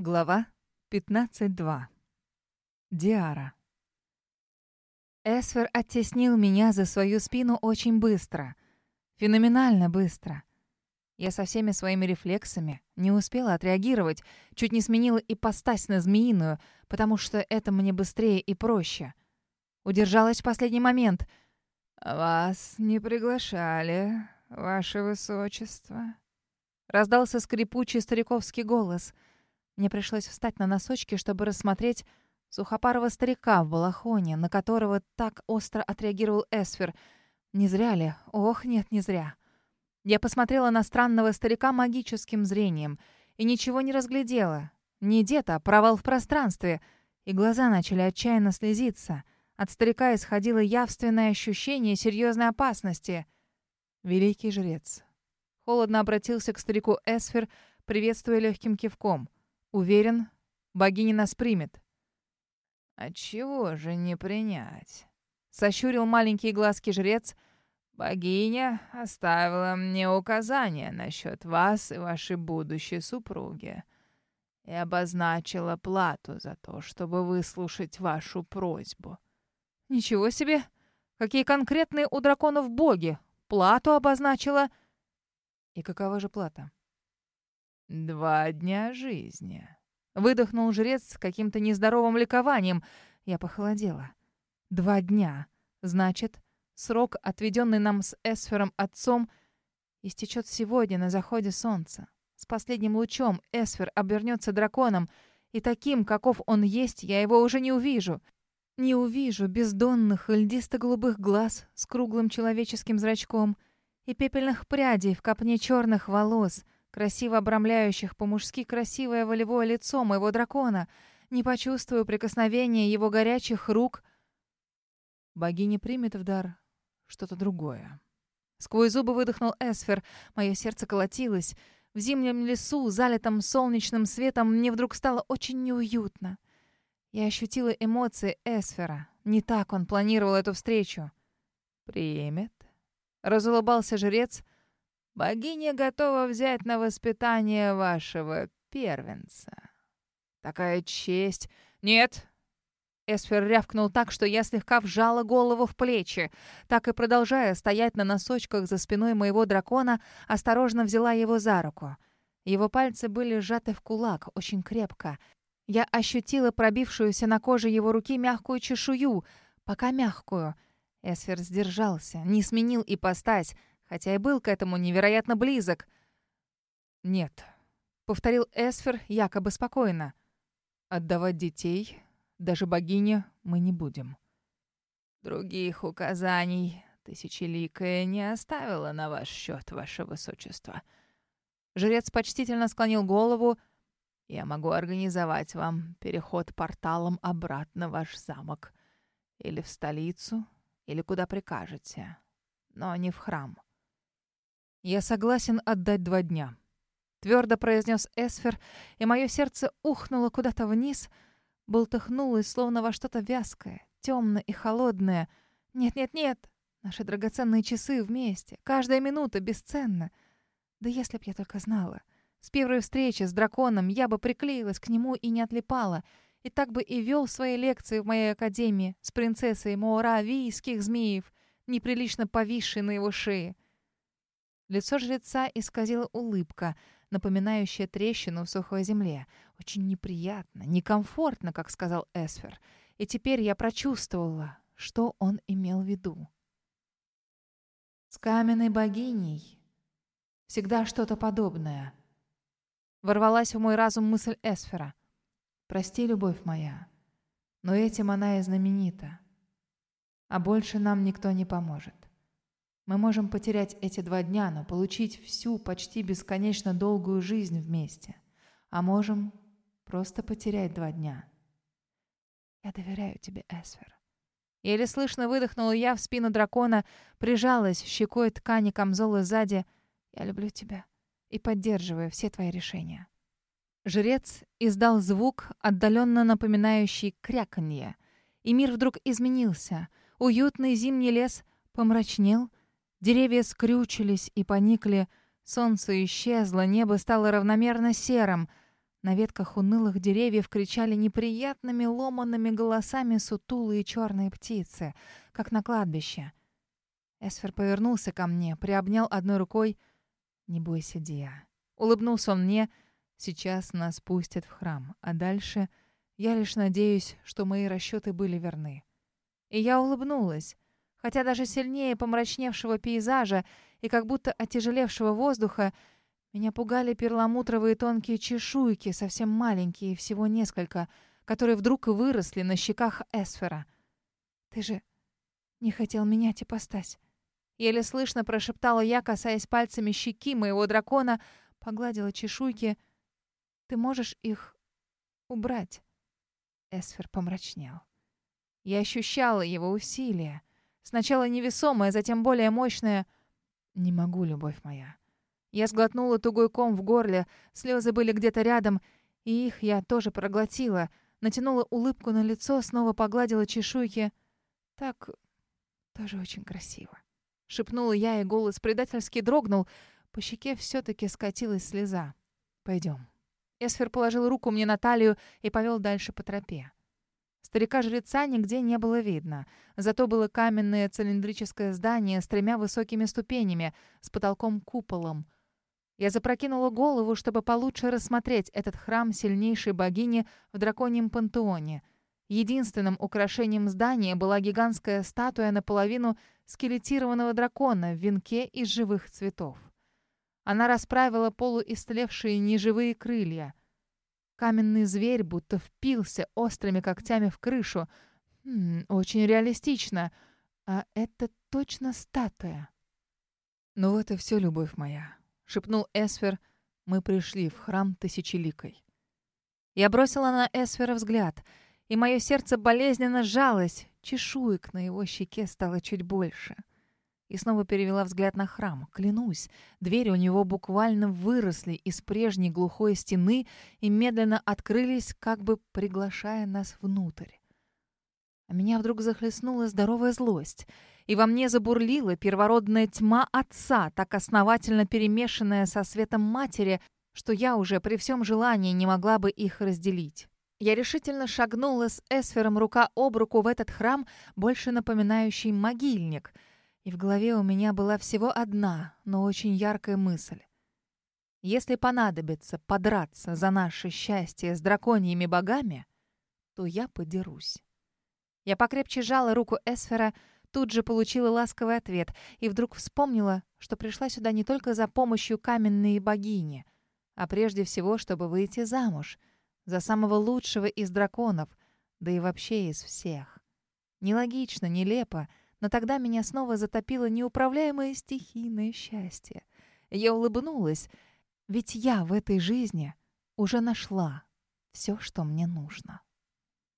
Глава 15.2. Диара. Эсфер оттеснил меня за свою спину очень быстро. Феноменально быстро. Я со всеми своими рефлексами не успела отреагировать, чуть не сменила ипостась на змеиную, потому что это мне быстрее и проще. Удержалась в последний момент. «Вас не приглашали, ваше высочество», — раздался скрипучий стариковский голос — мне пришлось встать на носочки, чтобы рассмотреть сухопарого старика в балахоне, на которого так остро отреагировал Эсфер. Не зря ли? Ох, нет, не зря. Я посмотрела на странного старика магическим зрением и ничего не разглядела. Не дед, а провал в пространстве. И глаза начали отчаянно слезиться. От старика исходило явственное ощущение серьезной опасности. Великий жрец. Холодно обратился к старику Эсфер, приветствуя легким кивком — Уверен, богиня нас примет. Отчего же не принять? Сощурил маленькие глазки жрец. Богиня оставила мне указания насчет вас и вашей будущей супруги и обозначила плату за то, чтобы выслушать вашу просьбу. Ничего себе! Какие конкретные у драконов боги! Плату обозначила. И какова же плата? «Два дня жизни», — выдохнул жрец с каким-то нездоровым ликованием. Я похолодела. «Два дня. Значит, срок, отведенный нам с Эсфером отцом, истечет сегодня на заходе солнца. С последним лучом Эсфер обернется драконом, и таким, каков он есть, я его уже не увижу. Не увижу бездонных льдисто-голубых глаз с круглым человеческим зрачком и пепельных прядей в копне черных волос — красиво обрамляющих по-мужски красивое волевое лицо моего дракона. Не почувствую прикосновения его горячих рук. Богиня примет в дар что-то другое. Сквозь зубы выдохнул Эсфер. Мое сердце колотилось. В зимнем лесу, залитом солнечным светом, мне вдруг стало очень неуютно. Я ощутила эмоции Эсфера. Не так он планировал эту встречу. «Примет?» — разулыбался жрец — Богиня готова взять на воспитание вашего первенца. Такая честь. Нет. Эсфер рявкнул так, что я слегка вжала голову в плечи. Так и продолжая стоять на носочках за спиной моего дракона, осторожно взяла его за руку. Его пальцы были сжаты в кулак, очень крепко. Я ощутила пробившуюся на коже его руки мягкую чешую, пока мягкую. Эсфер сдержался, не сменил ипостась, хотя и был к этому невероятно близок. «Нет», — повторил Эсфер якобы спокойно. «Отдавать детей, даже богине, мы не будем». «Других указаний Тысячеликая не оставила на ваш счет, ваше высочество». Жрец почтительно склонил голову. «Я могу организовать вам переход порталом обратно в ваш замок. Или в столицу, или куда прикажете. Но не в храм». «Я согласен отдать два дня», — твердо произнес Эсфер, и мое сердце ухнуло куда-то вниз, болтыхнулось, словно во что-то вязкое, темное и холодное. «Нет-нет-нет, наши драгоценные часы вместе, каждая минута бесценна. Да если б я только знала. С первой встречи с драконом я бы приклеилась к нему и не отлипала, и так бы и вел свои лекции в моей академии с принцессой Моора Вийских змеев, неприлично повисшей на его шее». Лицо жреца исказила улыбка, напоминающая трещину в сухой земле. Очень неприятно, некомфортно, как сказал Эсфер. И теперь я прочувствовала, что он имел в виду. С каменной богиней всегда что-то подобное. Ворвалась в мой разум мысль Эсфера. «Прости, любовь моя, но этим она и знаменита. А больше нам никто не поможет. Мы можем потерять эти два дня, но получить всю почти бесконечно долгую жизнь вместе. А можем просто потерять два дня. Я доверяю тебе, Эсфер. Еле слышно выдохнула я в спину дракона, прижалась щекой ткани камзола сзади. Я люблю тебя и поддерживаю все твои решения. Жрец издал звук, отдаленно напоминающий кряканье, и мир вдруг изменился. Уютный зимний лес помрачнел — Деревья скрючились и поникли, солнце исчезло, небо стало равномерно серым. На ветках унылых деревьев кричали неприятными ломанными голосами сутулые черные птицы, как на кладбище. Эсфер повернулся ко мне, приобнял одной рукой. «Не бойся, Диа». Улыбнулся он мне. «Сейчас нас пустят в храм, а дальше я лишь надеюсь, что мои расчеты были верны». И я улыбнулась, хотя даже сильнее помрачневшего пейзажа и как будто отяжелевшего воздуха меня пугали перламутровые тонкие чешуйки, совсем маленькие, всего несколько, которые вдруг выросли на щеках Эсфера. «Ты же не хотел менять ипостась?» Еле слышно прошептала я, касаясь пальцами щеки моего дракона, погладила чешуйки. «Ты можешь их убрать?» Эсфер помрачнел. Я ощущала его усилия. Сначала невесомое, затем более мощное. «Не могу, любовь моя». Я сглотнула тугой ком в горле, слезы были где-то рядом, и их я тоже проглотила. Натянула улыбку на лицо, снова погладила чешуйки. Так тоже очень красиво. Шепнула я, и голос предательски дрогнул. По щеке все-таки скатилась слеза. «Пойдем». Эсфер положил руку мне на талию и повел дальше по тропе. Старика-жреца нигде не было видно. Зато было каменное цилиндрическое здание с тремя высокими ступенями, с потолком-куполом. Я запрокинула голову, чтобы получше рассмотреть этот храм сильнейшей богини в драконьем пантеоне. Единственным украшением здания была гигантская статуя наполовину скелетированного дракона в венке из живых цветов. Она расправила полуистлевшие неживые крылья. Каменный зверь будто впился острыми когтями в крышу. М -м, очень реалистично. А это точно статуя. «Ну вот и все, любовь моя», — шепнул Эсфер. «Мы пришли в храм Тысячеликой». Я бросила на Эсфера взгляд, и мое сердце болезненно сжалось. Чешуек на его щеке стало чуть больше и снова перевела взгляд на храм. Клянусь, двери у него буквально выросли из прежней глухой стены и медленно открылись, как бы приглашая нас внутрь. А меня вдруг захлестнула здоровая злость, и во мне забурлила первородная тьма отца, так основательно перемешанная со светом матери, что я уже при всем желании не могла бы их разделить. Я решительно шагнула с Эсфером рука об руку в этот храм, больше напоминающий могильник — и в голове у меня была всего одна, но очень яркая мысль. Если понадобится подраться за наше счастье с драконьими богами, то я подерусь. Я покрепче жала руку Эсфера, тут же получила ласковый ответ и вдруг вспомнила, что пришла сюда не только за помощью каменной богини, а прежде всего, чтобы выйти замуж за самого лучшего из драконов, да и вообще из всех. Нелогично, нелепо, но тогда меня снова затопило неуправляемое стихийное счастье. Я улыбнулась, ведь я в этой жизни уже нашла все, что мне нужно.